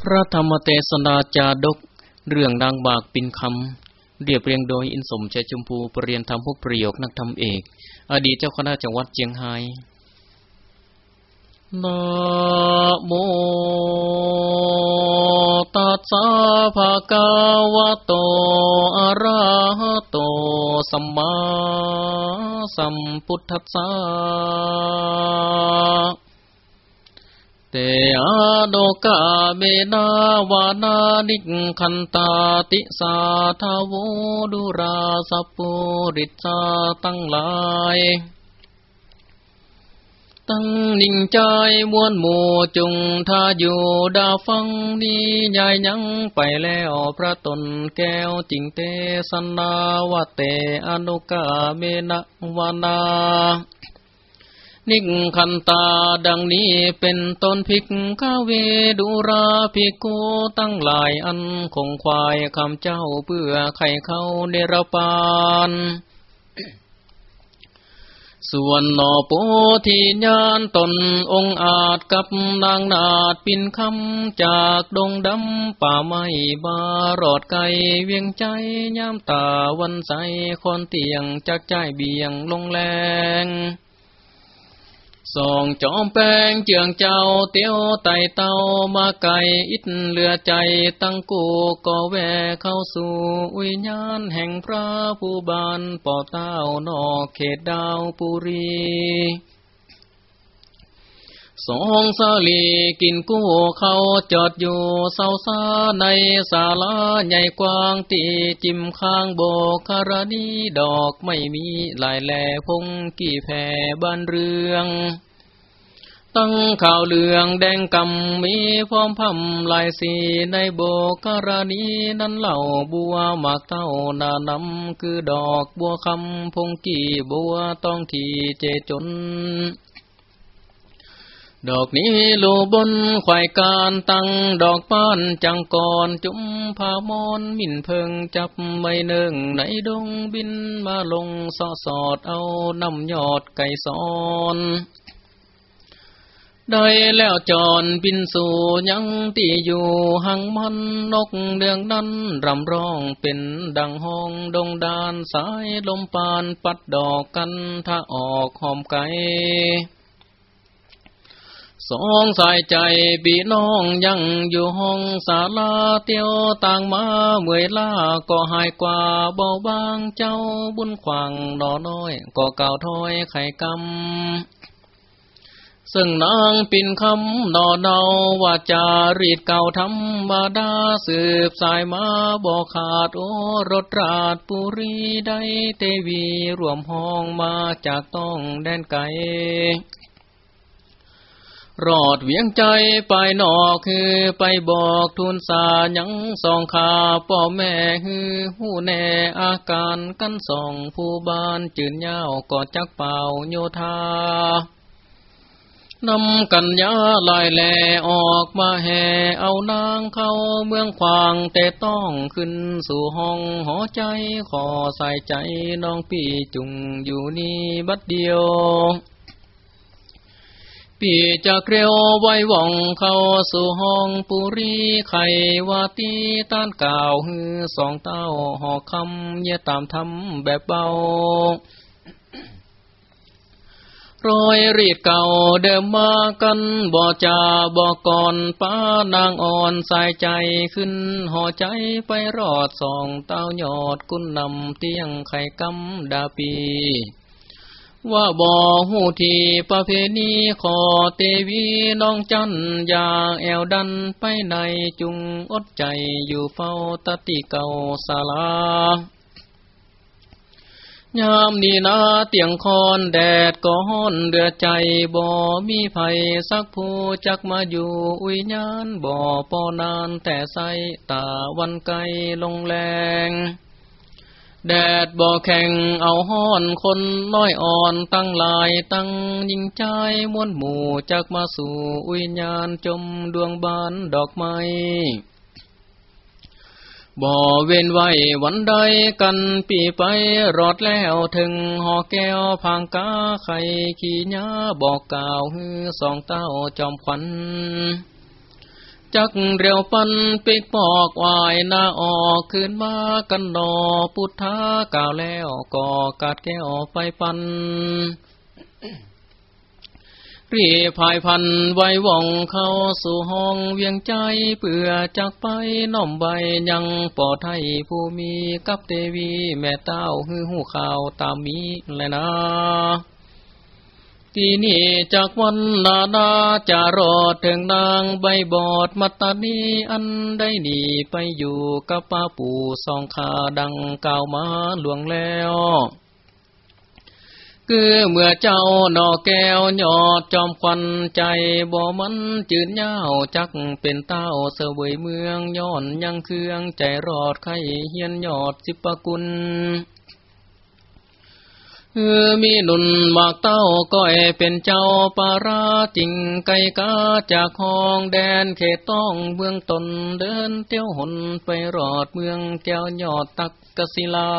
พระธรรมเทศนาจาดก เรื่องนางบากปินคำ เรียบเรียงโดยอินสมชัยชมพูปรริยนธรรมพวกประโยคนักธรรมเอก อดีตเจ้าคณะจังหวัดเจียงไฮ้นะโมตัสสะภะคะวะโต อะระหะโต สัมมาสัมพุทธัสสะ เตอโดกาเมนาวานานิคันตาติสาทาวดุราสปุริตาตั้งหลาย ตั้งนิ่งใจมวนหมู่จุงทาอยู่ดาฟังนี้ใหญ่ยังไปแล้วพระตนแก้วจิงเตสนาวเตอนุกาเมนะวานา นิกขันตาดังนี้เป็นต้นพิกขเวดุราภิกขุตั้งหลายอันคงควายคำเจ้าเพื่อไข่เข้าเนรปานส่วนหนอโปที่ญานตนองอาจกับนางนาดปินคำจากดงดำป่าไม้บารอดไกเวียงใจย่ามตาวันใสคอนเตียงจักใจเบียงลงแรง ส่องจอมแปงเจียงเจ้าเตียวไตเต้ามาไก่อิดเลือใจตั้งกูก็แวเข้าสู่วิญญาณแห่งพระผู้บานปอเต้านอกเขตดาวปุรี สองสาลีกินกู้เขาจอดอยู่เศร้าซาในศาลาใหญ่กว้างตีจิมข้างโบคารณีดอกไม่มีลายแหล่พงกี่แผ่บ้านเรืองตั้งข่าวเหลืองแดงกำมีพร้อมพำลายสีในโบกรณีนั้นเหล่าบัวหมากเต้านานำคือดอกบัวคำพงกี่บัวต้องทีเจจน ดอกนี้ลูบนควายการตั้งดอกป้านจังก่อนจุมพามอนมินเพิงจับไม่เนืองในดงบินมาลงสอสอดเอาน้ำยอดไก่ซอนได้แล้วจอนบินสู่ยังตีอยู่หังมันนกเดืองนั้นรำร้องเป็นดังห้องดงดานสายลมปานปัดดอกกันถ้าออกหอมไก่ สองสายใจบีน้องยังอยู่ห้องศาลาเตียวต่างมาเมื่อยล่าก็หายกว่าเบาบางเจ้าบุญขวางนอน้อยก็เก่าถ้อยไข่กำซึ่งนางปินคำนอเนาว่าจารีดเก่าธรรมดาสืบสายมาบอกขาดโอรถราดปุรีได้เตวีรวมห้องมาจากต้องแดนไกล รอดเวียงใจไปนอกคือไปบอกทุนสายังสองขาพ่อแม่ฮือหูแน่อาการกันสองผู้บ้านจืนยาวก็จักเป่าโยธานำกันยาลายแหลออกมาแห่เอานางเข้าเมืองควางแต่ต้องขึ้นสู่ห้องหอใจขอใส่ใจน้องพี่จุงอยู่นี่บัดเดียว ปีจะเกลียวไว้ว่องเข้าสู่ห้องปุรีไขวาตีต้านก่าวฮือสองเต้าหอกคำเยตามทำแบบเบารอยรีดเก่าเดิมมากันบ่จาบ่ก่อนป้านางอ่อนสายใจขึ้นห่อใจไปรอดสองเต้ายอดกุนนำเตียงไข่กำดาปี ว่าบ่หูทีประเพณีขอเตวีน้องจันยาแอวดันไปในจุงอดใจอยู่เฝ้าตติเก่าสาลายามนีนาเตียงคอนแดดก็ฮ้อนเดือใจบ่มีไผสักผู้จักมาอยู่อุยญานบ่ปอนานแต่ใสตาวันไกลลงแรง แดดบ่อแข่งเอาห้อนคนน้อยอ่อนตั้งลายตั้งยิงใจมวนหมู่จากมาสู่วิญญาณจมดวงบานดอกไม้บ่เว้นไว้วันใดกันปีไปรอดแล้วถึงหอแก้วพังกาไข่ขี้ยาบอกกล่าวฮือสองเต้าจอมขวัญ จักเรียวปันปิกปอกวายนาออกขึ้นมากันดอพุทธากล่าวแล้วก็กัดแก้วไปปันรีพายพันไว้ว่องเข้าสู่ห้องเวียงใจเพื่อจักไปน้อมใบยังปอไทยผู้มีกับเทวีแม่เต้าฮือหูข่าวตามมีแลยนะ ที่นี่จากวันนานาจะรอดถึงนางใบบอดมัตตานีอันได้หนีไปอยู่กับป้าปู่สองขาดังกล่าวมาหลวงแล้ว คือเมื่อเจ้าหนอแก้วยอดจอมควันใจบ่มันจืดเย้าจักเป็นเต้าเสวยเมืองย้อนยังเครื่องใจรอดไข่เฮียนยอดสิปกุล เออมีหนุนมากเต้าก้อยเป็นเจ้าปาราจริงไก่กาจากห้องแดนเขตต้องเมืองตนเดินเที่ยวหนไปรอดเมืองแก้วยอดตักกศิลา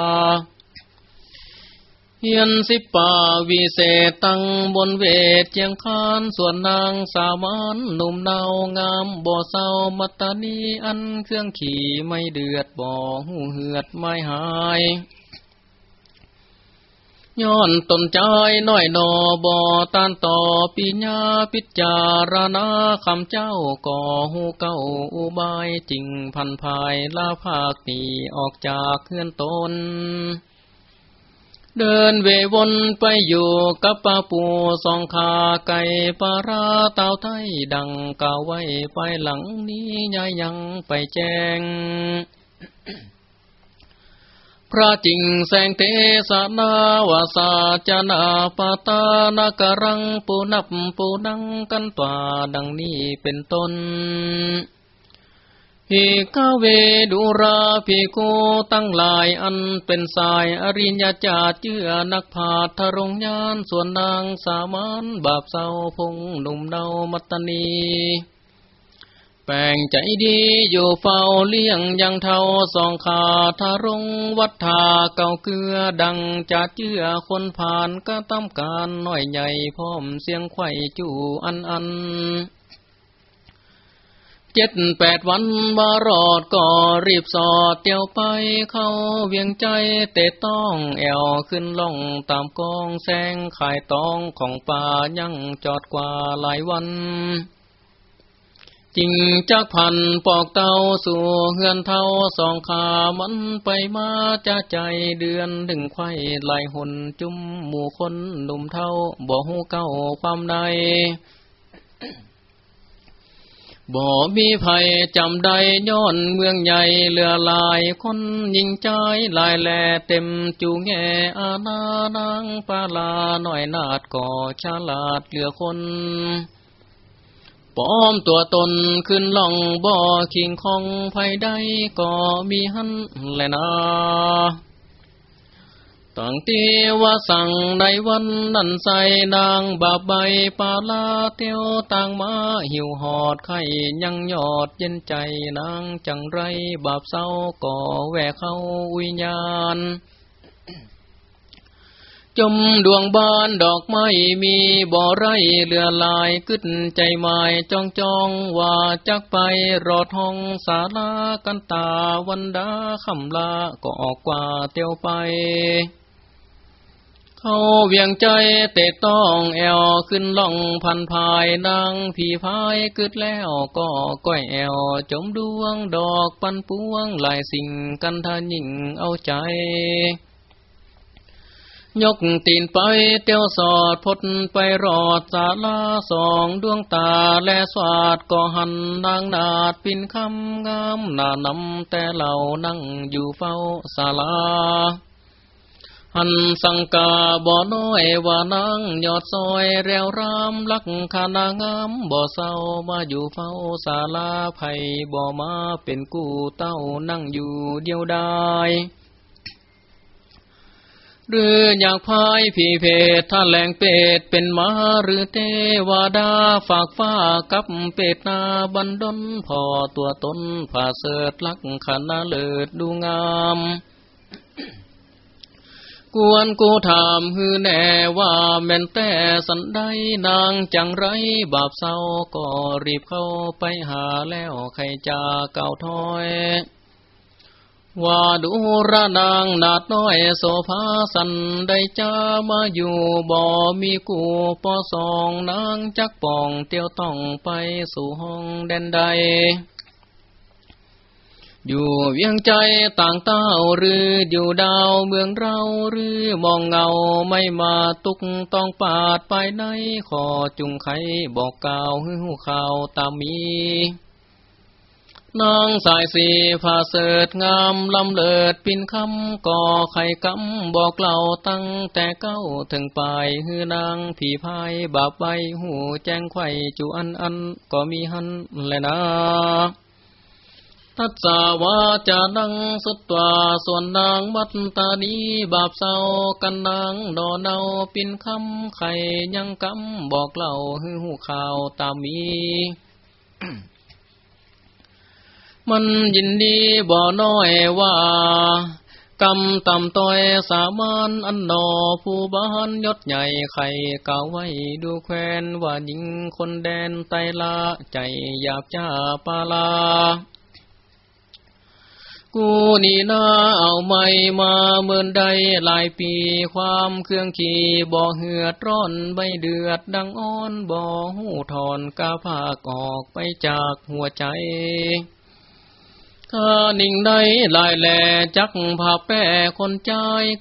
เฮียนสิป่าวิเศษตั้งบนเวทเจียงคานส่วนนางสามานหนุ่มเนางามบ่อเศร้ามัตตานีอันเครื่องขี่ไม่เดือดบ่อหูเหือดไม่หาย ย้อนตนใจน้อยนอบอตานต่อปีญญาพิจารณาคำเจ้าก่อหูเก้าอุบายจริงพันภายลาภาคตีออกจากเคลื่อนตน เดินเววนไปอยู่กับป้าปูสองขาไก่ปาราเต่าไทยดังกาไว้ไปหลังนี้ยายยังไปแจ้ง พระจริงแสงเทศนาวาสาจนาปตานากรังปูนับปูนังกันตวาดังนี้เป็นต้นพิกเวดุราภิโกตั้งหลายอันเป็นสายอริญญาจาเจือนักผาทรงยานส่วนนางสามานบาปเศร้าพงหนุ่มเดามัตตนี ลงใจดีอยู่เฝ้าเลี้ยงยังเท่าสองขาทารงวัฏฐาเก่าเกลือดังจะเจือคนผ่านก็ต้องการน้อยใหญ่พร้อมเสียงไข่จู่อันอันเจ็ดแปดวันบารอดก็รีบสอดเตียวไปเข้าเวียงใจเตะต้องแอวขึ้นล่องตามกองแสงขายตองของป่ายังจอดกว่าหลายวัน จริงจักพันปอกเต้าสู่เฮือนเท่าสองขามันไปมาจะใจเดือนถึงไข่ไหลายหนจุ่มหมู่คนหนุ่มเท่าบ่หูเก้าความใดบ่มีภัยจำได้ย้อนเมืองใหญ่เลือลายคนยิงใจลายแหล่เต็มจูแงอาณานางปาลาหน่อยนาดก่อฉลาดเหลือคน ป้อมตัวตนขึ้นล่องบ่อคิงคองภัยได้ก็มีหันแลนาตั้งตีว่าสั่งในวันนั้นใส่นางบาบใบปาลาเตียวต่างมาหิวหอดไข่ยังยอดเย็นใจนางจังไรบาปเศร้าก่อแหวเข้าวิญญาณ จมดวงบานดอกไม้มีบ่อไรเลือลายกึดใจหมายจองจองว่าจักไปรอดห้องสาลากันตาวันดาคำลาก็ออกกว่าเตียวไป เขาเวียงใจเตะต้องแอวขึ้นล่องพันภายนางผีพายกึดแล้วก็ก้อยแอวจมดวงดอกปันปวงหลายสิ่งกันทายิ่งเอาใจ ยกตีนไปเตียวสอดพดไปรอดสาลาสองดวงตาและสวาดก็หันนางนาดปินคำงามนานำแต่เหล่านั่งอยู่เฝ้าศาลา หันสังกาบ่อน้อยว่านังยอดซอยแรวรามลักขานางามบ่อเศร้ามาอยู่เฝ้าศาลาไผ่บ่อมาเป็นกู้เต้านั่งอยู่เดียวดาย หรืออยากพายผีเพศท่าแหลงเป็ดเป็นมาหรือเทวดาฝากฟ้ากับเป็ดนาบันดนพอตัวตนผ่าเสดลักขนาเลิดดูงามกวนกูถามฮือแน่ว่าแม่นแต่สันได้นางจังไรบาปเศร้าก็รีบเข้าไปหาแล้วใครจะเก่าถ้อย ว่าดูระนางนาดน้อยโสภาสันได้จะมาอยู่บ่มีกูปอสองนางจักป่องเตียวต้องไปสู่ห้องแดนใด อยู่เวียงใจต่างเต้าหรืออยู่ดาวเมืองเราหรือมองเงาไม่มาตุกต้องปาดไปในขอจุงไขบอกกล่าวหื้อข่าวตามมี นางสายสีผ้าเสดงามลำเลิดปินคำก่อไข่กำบอกเล่าตั้งแต่เก้าถึงปลายฮือนางผีพายบาปใบหูแจ้งไข่จูอันอันก็มีหันแลยนะทัศวาจานังสุดตวาส่วนนางมัตตานีบาปเศร้ากันนางดอเนาปินคำไข่ยังกำบอกเล่าฮือหูข่าวตามมี มันยินดีบ่น้อยว่ากำต่ำต้อยสามานอันนอผู้บ้านยศใหญ่ไข่เก่าไว้ดูแควนว่าหญิงคนแดนไตลาใจหยาบจ้าปาลา กูนี่นาเอาไม่มาเมื่อใดหลายปีความเครื่องขี่บ่เหือดร้อนใบเดือดดังอ้อนบ่หูถอนกาภาคออกไปจากหัวใจ ถ้านิ่งใดลายแหล่จักผาแป้คนใจ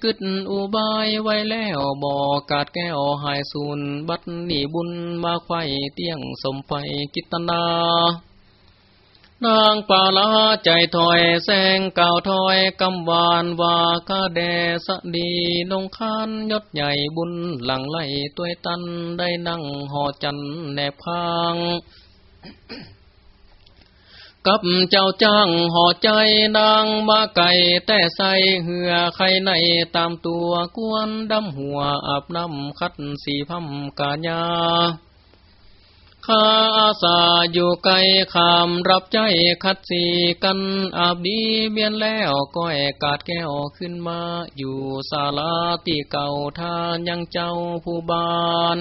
กึดอุบายไว้แล้วบ่กาดแก้วหายสูนบัดนี่บุญมาไข่เตี้ยงสมไฟกิตนานางปาลาใจถอยแสงเก่าถอยกำวานว่าคาแดสดีนงคานยศใหญ่บุญหลังไหลตัวตันได้นั่งหอจันแนบพาง กับเจ้าจ้างห่อใจนางมาไก่แต่ใส่เหือไข่ในตามตัวกวนดำหัวอาบน้ำคัดสีพัมกาญาข้าอาสาอยู่ไกลขามรับใจคัดสีกันอาบดีเบียนแล้วก้อยกาดแก้วขึ้นมาอยู่ศาลาตีเก่าทานยังเจ้าผู้บาน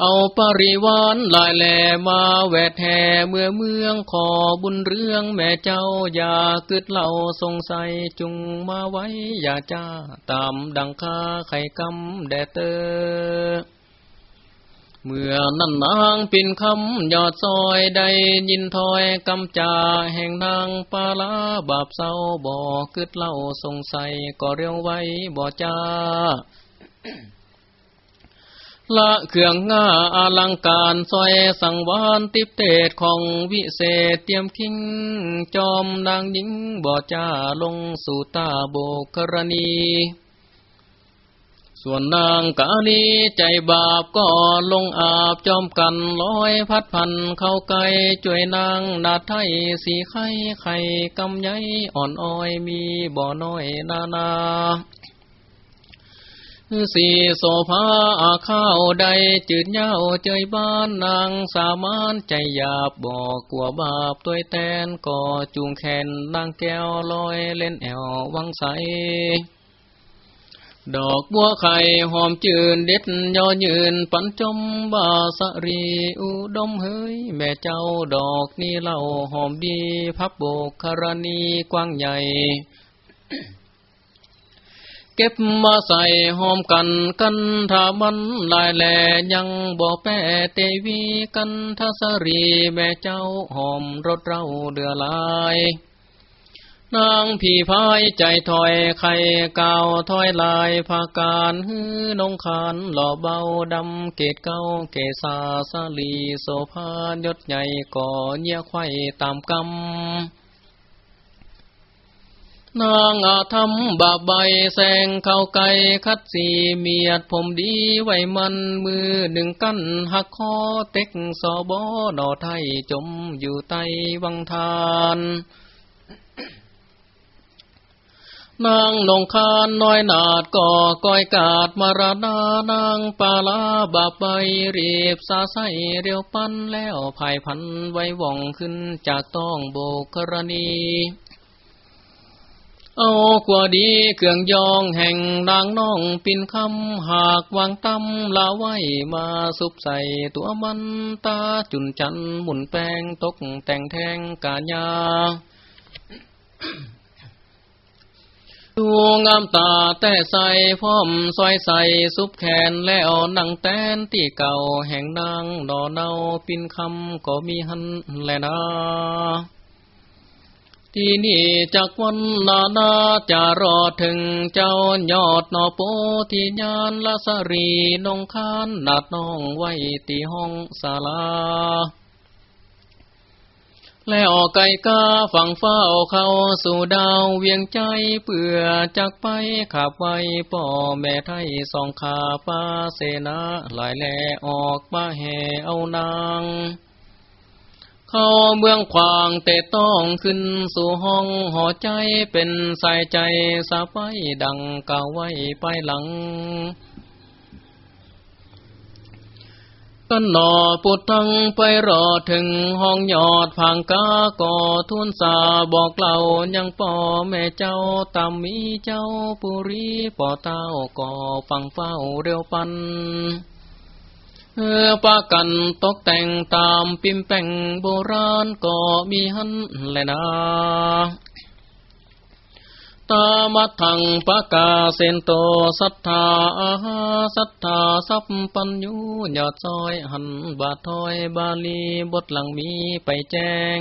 เอาปริวานลายแหลมาแวดแห่เมื่อเมืองขอบุญเรื่องแม่เจ้าอย่ากึดเล่าสงสัยจุงมาไว้อย่าจ้าตามดังคาไข่กำแดเตอเมื่อนั่นนางปินคำยอดซอยได้ยินถอยกำจาแห่งนางปาลาบาปเศร้าบ่อกึดเล่าสงสัยก็เรียวไว้บ่จ้า ละเครื่องง่าอลังการซอยสังวานติบเตศของวิเศษเตรียมคิง จอมนางหญิงบ่อจ้าลงสู่ตาโบกรณี ส่วนนางกาลีใจบาปก็ลงอาบจอมกันลอยพัดพันเข้าไกลจ่วยนางนาไทยสีไข่ไข่กำไยอ่อนอ้อยมีบ่อน้อยนานา สีโสภาอาข้าวใดจืดเย้าเจยบ้านนางสามานใจหยาบบอกกลัวบาปตัวแตนก่อจูงแขนนางแก้วลอยเล่นแอววังใสดอกบัวไข่หอมจืนเด็ดยอยืนปันจมบาสรีอุดมเฮยแม่เจ้าดอกนี่เล่าหอมดีพับโบกคารณีกว้างใหญ่ เก็บมาใส่หอมกันกันถ้ามันลายแหลยังบ่แป้เตวีกันทัสรีแม่เจ้าหอมรถเราเดือลาย นางพี่พายใจถอยไข่เก่าถอยลายภาการฮือนงคานหล่อเบาดำเกตเก้าเกษาสลีโสภายศใหญ่ก่อเยี่ยไข่ตามกำ นางอาธรรมบาใบแสงเข้าไกคัดสีเมียดผมดีไว้มันมือหนึ่งกั้นหักคอเต็กสอบอนอไทยจมอยู่ใต้วังทานนางนงคานน้อยนาดก่อก้อยกาดมารดานางปาลาบาใบรีบสาใสเรียวปั้นแล้วภายพันไว้ว่องขึ้นจากต้องโบกรณี เอากว่าดีเครื่องยองแห่งนางน้องปินคำหากวางตำลาไว้มาสุบใส่ตัวมันตาจุนจันหมุนแปงตกแต่งแทงกาญาดูงามตาแต่ใส่พร้อมซอยใส่ซุปแขนแล้วนังแตนที่เก่าแห่งนางดอเนาปินคำก็มีหันแลนา ที่นี่จากวันนานาจะรอถึงเจ้ายอดนอโปที่ยานละสรีนงคานนาดน้องไว้ตีห้องศาลาแล้วไก่กาฝังเฝ้าเขาสู่ดาวเวียงใจเปื่อจากไปขับไว้ป่อแม่ไทยสองขาป้าเสนาหลายแลออกมาแห่เอานาง เข้าเมืองขวางแต่ต้องขึ้นสู่ห้องหอใจเป็นสายใจสาไปดังก่าไว้ไปหลังกันหนอปุดทั้งไปรอถึงห้องยอดพังกาก่อทุนสาบอกเล่ายังป่อแม่เจ้าตามมีเจ้าปุรีป่อเต้าก่อฟังเฝ้าเร็วปัน เออปากันตกแต่งตามปิมแป่งโบราณก็มีหันแลนะตามัทังปะกาเซนโตสัทธาอาหาสัทธาสัพปัญญูยอดซอยหันบาทอยบาลีบทหลังมีไปแจ้ง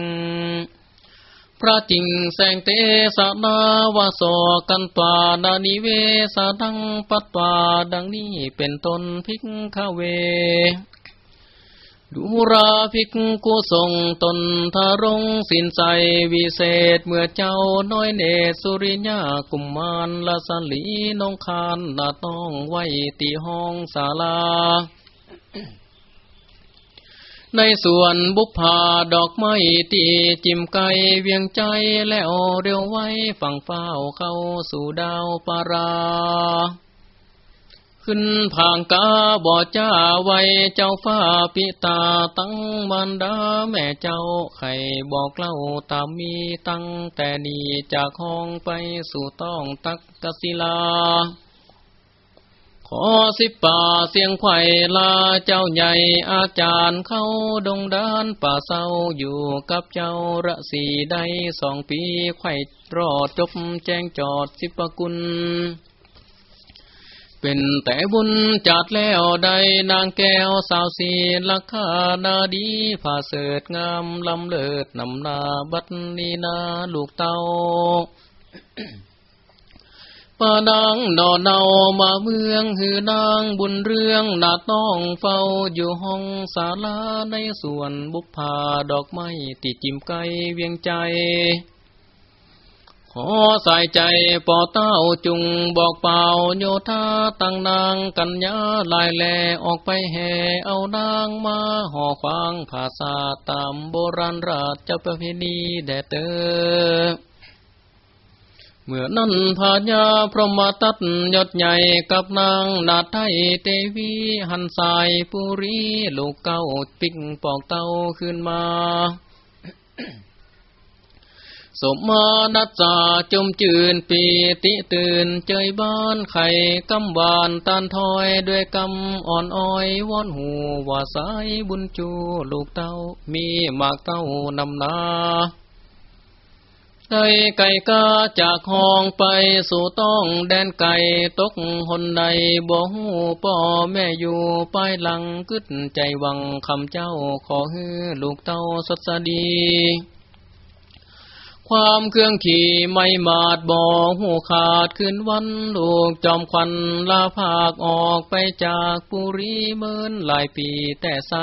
ระจิงแสงเตสนาวาโสกันปานานิเวสดังปัตปาดังนี้เป็นตนพิกขเว ดูราภิกกุทรงตนทารงสินใจวิเศษเมื่อเจ้าน้อยเนสุริญากุมมารละสันลีนงคานนาต้องไว้ตีห้องศาลา ในส่วนบุพผาดอกไม้ตีจิมไกเวียงใจแล้วเร็วไว้ฝั่งเฝ้าเข้าสู่ดาวปารา ขึ้นผางกาบ่อจ้าไว้เจ้าฟ้าปิตาตั้งมันดาแม่เจ้าไข่บอกเล่าตามมีตั้งแต่นี้จากห้องไปสู่ต้องตักกศิลา อสิป่าเสียงไข่ลาเจ้าใหญ่อาจารย์เข้าดงดานป่าเศร้าอยู่กับเจ้าระสีได้สองปีไข่รอดจบแจ้งจอดสิบกุล เป็นแต่บุญจัดแล้วได้นางแก้วสาวสีลักขานาดีผ่าเสดงามลำเลิศนำนาบัดนีนาลูกเต้า ปานางนอนเนามาเมืองหือนางบุญเรื่องนาต้องเฝ้าอยู่ห้องศาลาในส่วนบุพผาดอกไม้ติดจิมไกเวียงใจ ขอใส่ใจปอเต้าจุงบอกเป่าโยธาตั้งนางกัญญาลายแลออกไปแห่เอานางมาห่อควางภาษาตามโบราณราชประเพณีแดเตอ เมื่อนั้นพาญาพรหมตัดยศใหญ่กับนางนาไทยเตวีหันสายปุรีลูกเก้าปิ่งปอกเต้าขึ้นมาสมมานัจจาจมจืนปีติตื่นเจยบ้านไข่กำบานตานทอยด้วยกำอ่อนอ้อยวอนหูว่าสายบุญจูลูกเต้ามีหมากเต้านำนา ไก่ไก่กาจากห้องไปสู่ต้องแดนไก่ตกหนใดบ่หูป่อแม่อยู่ปลายหลังกึดใจวังคำเจ้าขอฮือลูกเต้าสดสดีความเครื่องขี่ไม่มาดบ่หูขาดขึ้นวันลูกจอมควันลาภาคออกไปจากปุรีเมินหลายปีแต่ใส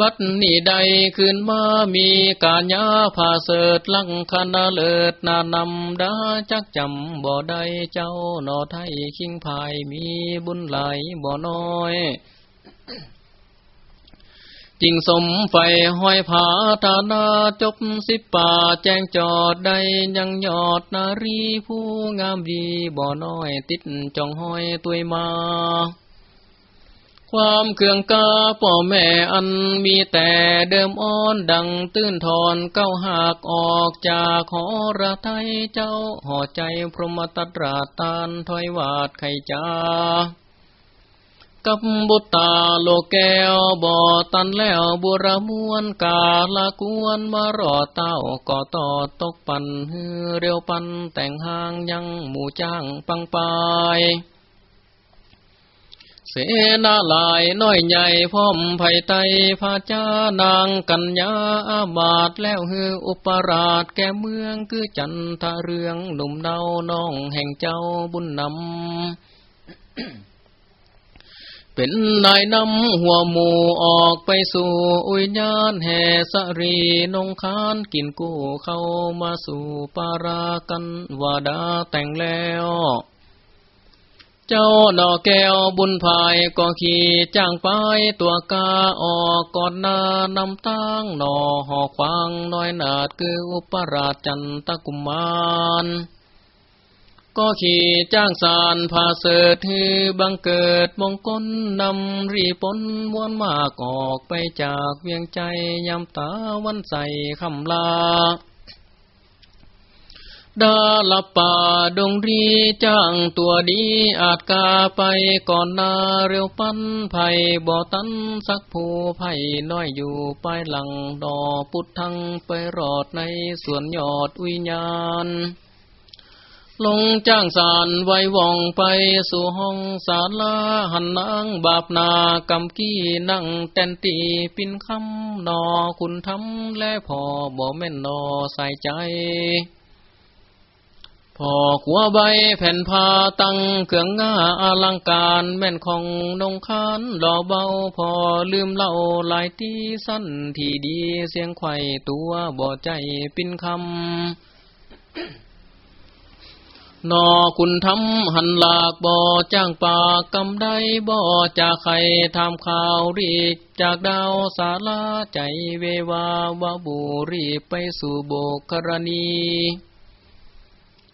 บัดนี้ใดขึ้นมามีกาญาผาเสดลังคณาเลิศนานำดาจักจำบ่ได้เจ้าหนอไทยคิงภายมีบุญไหลบ่น้อยจิงสมไฟห้อยผาตานาจบสิบป่าแจ้งจอดได้ยังยอดนารีผู้งามดีบ่น้อยติดจองห้อยตัวมา ความเคืองกาพ่อแม่อันมีแต่เดิมอ้อนดังตื้นทอนเก้าหากออกจากหอระไทยเจ้าห่อใจพรหมตตราตานถอยวาดไขจากับบุตตาโลแก้วบ่อตันแล้วบุรมวนกาละกวนมารอเต้าก่อต่อตกปันเฮือเร็วปันแต่งหางยังหมู่จ้างปังปาย เสนาลายน้อยใหญ่พร้อมไผ่ไตพาจานางกัญญาอาบาดแล้วฮืออุปราชแก่เมืองคือจันทเรืองหนุ่มเนาน้องแห่งเจ้าบุญนำเป็นนายนำหัวหมูออกไปสู่อุญญาณแห่สรีนงคานกินกู้เข้ามาสู่ปารากันวาดาแต่งแล้ว เจ้าดอกแก้วบุญภายก็ขี่จ้างไปตัวกาออกก่อนนานำตั้งหนอหอควางน้อยนาดคืออุปราชจันตกุมารก็ขี่จ้างสารพาเสดฮือบังเกิดมงคลนำรีปนม้วนมากออกไปจากเวียงใจยำตาวันใสคำลา ดาลป่าดงรีจ้างตัวดีอาจกาไปก่อนนาเร็วปั้นไผ่บ่อตันสักผู้ไผ่น้อยอยู่ปลายหลังดอพุทธังไปรอดในสวนยอดวิญญาณ ลงจ้างสารไว้ว่องไปสู่ห้องศารลาหันนางบาปนากำกี้นั่งแตนตีปินคำนอคุณทำและพอบ่แม่นนอใส่ใจ พอขัวใบแผ่นผ้าตั้งเครื่องง่าอลังการแม่นของนงคานหล่อเบาพอลืมเล่าหลายตีสั้นที่ดีเสียงไข่ตัวบ่ใจปินคำนอคุณทำหันหลากบ่อจ้างปากกำได้บ่อจากใครทำข่าวรีกจากดาวสาลาใจเววาวาบุรีไปสู่โบกกรณี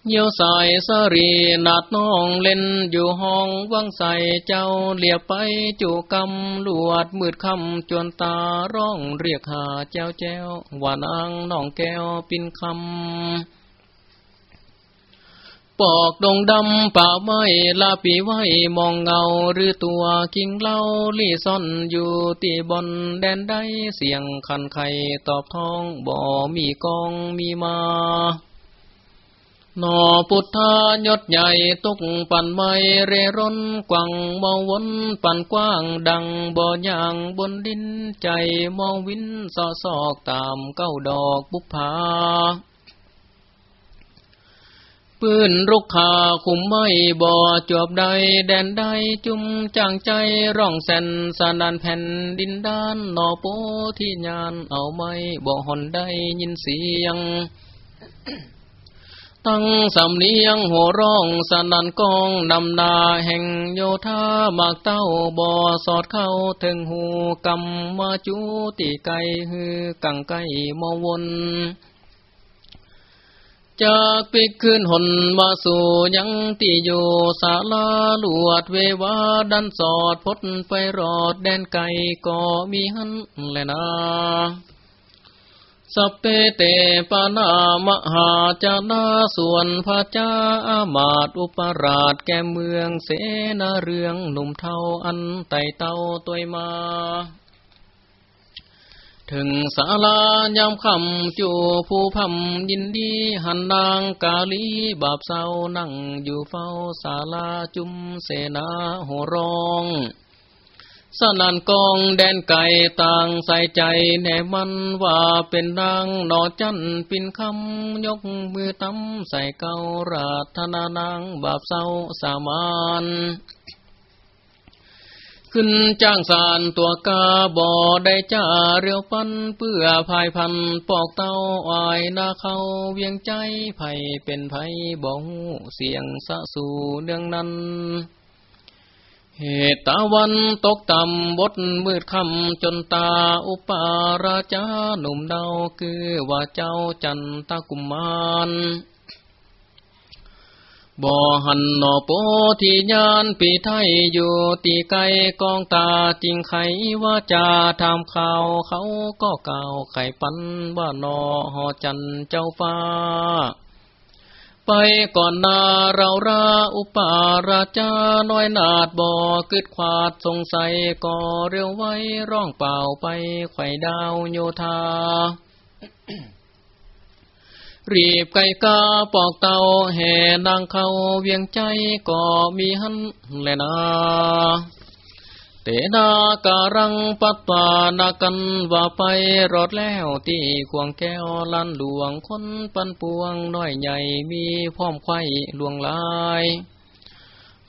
เยี่ยวใส่สรีนาดน้องเล่นอยู่ห้องวังใส่เจ้าเหลียบไปจูกำลวดมืดคำจวนตาร้องเรียกหาเจ้าแจ้วว่านางน้องแก้วปินคำปอกดงดำป่าไม้ลาปีไว้มองเงาหรือตัวกิ่งเล่าลี่ซ่อนอยู่ตีบนแดนได้เสียงคันไข่ตอบท้องบ่มีกองมีมา นอพุทธายศใหญ่ตุกปั่นไม้เรร่นกวังมองวนปั่นกว้างดังบ่อย่างบนดินใจมองวินสอสอกตามเก้าดอกบุพผาปืนรุกขาคุมไม่บ่อจวบใดแดนใดจุมจางใจร้องแสนสานานแผ่นดินด้านนอโปที่ยานเอาไม่บ่หอนได้ยินเสียง ตั้งสำเนียงหัวร้องสนันกองนำนาแห่งโยธามากเต้าบ่อสอดเข้าถึงหูกำมาจูตีไกฮือกังไกมอวนจากปิกขึ้นหนมาสู่ยังตีอยู่สาลาลวดเววาดันสอดพดไปรอดแดนไก่ก็มีหันแลยนา สเปเตปานามหาจนาส่วนพระเจ้าอามาตอุปราชแก่เมืองเสนาเรืองหนุ่มเทาอันไต่เต้าตัวมา ถึงศาลายามคำจูผู้พำยินดีหันนางกาลีบาปเศร้านั่งอยู่เฝ้าศาลาจุมเสนาโหรอง สนันกองแดนไก่ต่างใส่ใจแน่มันว่าเป็นนางนอจันปินคำยกมือตั้มใส่เการาธนานางบาปเศร้าสามานขึ้นจ้างสารตัวกาบ่อได้จ้าเรียวปันเพื่อภายพันปอกเต้าอายนาเขาเวียงใจไผ่เป็นไผ่บ่งเสียงสะสู่เนื่องนั้น เหตุตะวันตกต่ำบดมืดคำจนตาอุปาราชาหนุ่มเดาคือว่าเจ้าจันตะกุมมารบ่หันนอโปที่ยานปีไทยอยู่ตีไกกองตาจริงไขว่าจะทำข่าวเขาก็กล่าวไข่ปันว่านอหอจันเจ้าฟ้า ไปก่อนนาเราราอุปาราจาน้อยนาดบ่อกึดควาดสงสัยก่อเร็วไว้ร้องเปล่าไปไข่ดาวโยธา รีบไก่กาปอกเตาแห่นางเขาเวียงใจก็มีหันแลนา นาการังปัตตานากันว่าไปรอดแล้วที่ควงแก้วลันหลวงคนปันปวงน้อยใหญ่มีพร้อมไข่ลวงลาย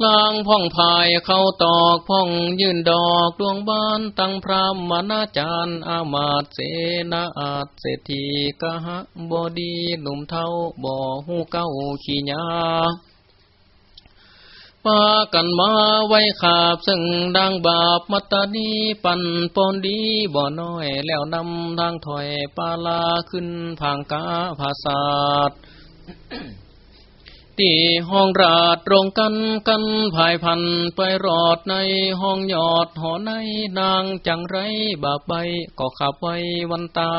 ลางพ่องพายเข้าตอกพ่องยื่นดอกดวงบ้านตั้งพรามมนาจารอามาตเสนาอาจเศรษฐีกะหะบดีหนุ่มเท่าบ่อหูเก้าขี้ยา ปากันมาไว้ขาบซึ่งดังบาปมัตตานีปันปนดีบ่อน้อยแล้วนำทางถอยปาลาขึ้นผางกาภาษาทตีห้องราดตรงกันกันภายพันไปรอดในห้องยอดหอในนางจังไรบาปใบก็ขับไว้วันตา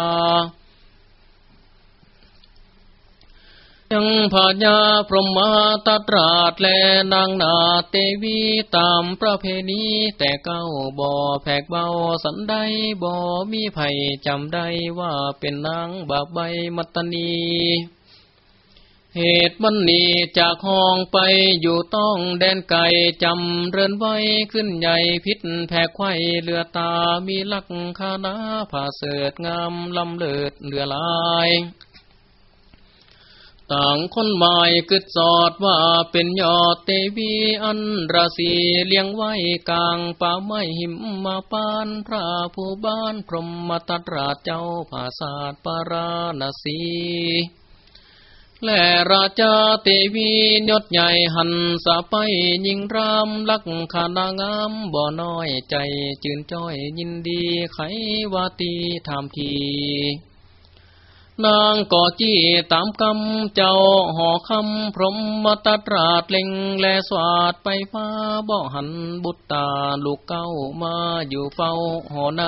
ยังพาญาพรหมาตตราดและนางนาเตวีตามประเพณีแต่เก้าบ่อแผกเบาสันใดบ่มีไผ่จำได้ว่าเป็นนางบาใบมัตตนีเหตุมันนีจากห้องไปอยู่ต้องแดนไก่จำเรินไว้ขึ้นใหญ่พิษแผกไข่เลือตามีลักคานาผ่าเสดงามลำเลิดเลือลาย ต่างคนหมายกึดสอดว่าเป็นยอดเตวีอันราศีเลี้ยงไว้กลางป่าไม้หิมมาปานพระผู้บ้านพรหมตตราเจ้าภาษาทปาราณสีและราชาเตวียศใหญ่หันสะไปยิงรามลักขานางามบ่อน้อยใจจืนจ้อยยินดีไขวาตีทำที นางก่อจี้ตามคำเจ้าห่อคำพรหมตตราดเล็งแลสวาดไปฟ้าบ่หันบุตตาลูกเก้ามาอยู่เฝ้าหอใน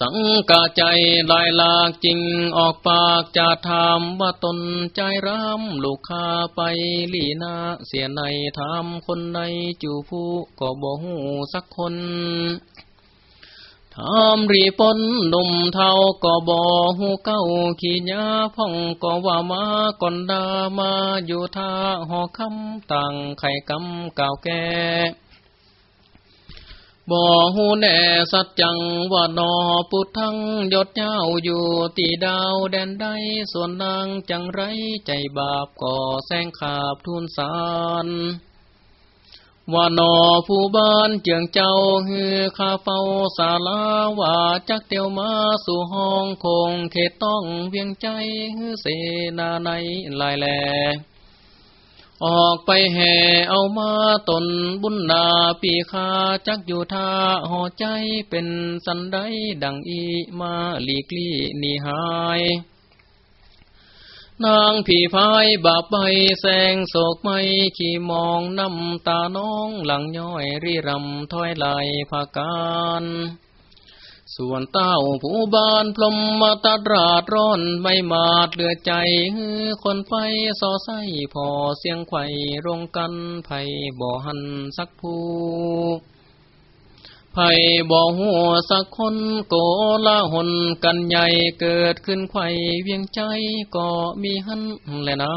สังกาใจลายลากจริงออกปากจะถามว่าตนใจร้ำลูกคาไปลีนาเสียในถามคนในจูผู้ก็บ่หูสักคน ถามรีปนหนุ่มเท่าก็บ่หูเก้าขี้ยาพ่องก็ว่ามาก่อนดามาอยู่ท่าหอคำต่างไข่กำก่าวแก่บ่หูแน่สัจจังว่านอพุทังยศเจ้าอยู่ตีดาวแดนใดส่วนนางจังไรใจบาปก่อแสงขาบทุนสาร ว่านอผู้บ้านเจียงเจ้าฮือข้าเฝ้าสาลาว่าจักเตียวมาสู่ห้องคงเขตต้องเวียงใจฮือเสนาในลายแล ออกไปแห่เอามาตนบุญนาปีคาจักอยู่ท่าห่อใจเป็นสันไดดังอีมาหลีกลี่นีหาย นางผีพายบาปใบแสงโศกไม่ขี่มองน้ำตาน้องหลังย้อยรีรำถอยไหลภาการส่วนเต้าผู้บานพรมมาตาราดร้อนไม่มาดเลือใจฮือคนไปสอไสพอเสียงไข่รงกันไผ่บ่หันสักผู้ ไผ่บ่หัวสักคนโกละหนกันใหญ่เกิดขึ้นไข่เวียงใจก็มีหันแลยนะ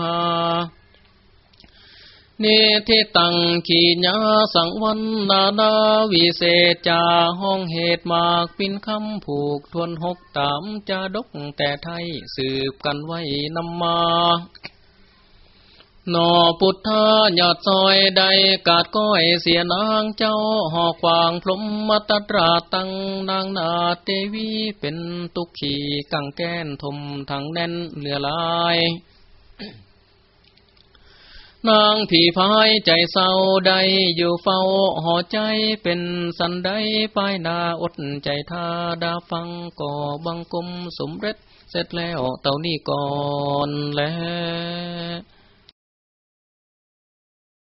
เนเทตังขีญาสังวันนานาวิเศษจาห้องเหตุมากปินคำผูกทวนหกตามจาดกแต่ไทยสืบกันไว้นำมา นอพุทธาหยาดซอยใดกาดก้อยเสียนางเจ้าหอกควางพรมมัตตราตังนางนาเตวีเป็นตุกขีกังแก้นทมทั้งแน่นเหลือลาย นางผีพายใจเศร้าใดอยู่เฝ้าหอใจเป็นสันใดป้ายนาอดใจทาดาฟังก่อบังกลมสมเร็จเสร็จแล้วเต่านี้ก่อนแล้ว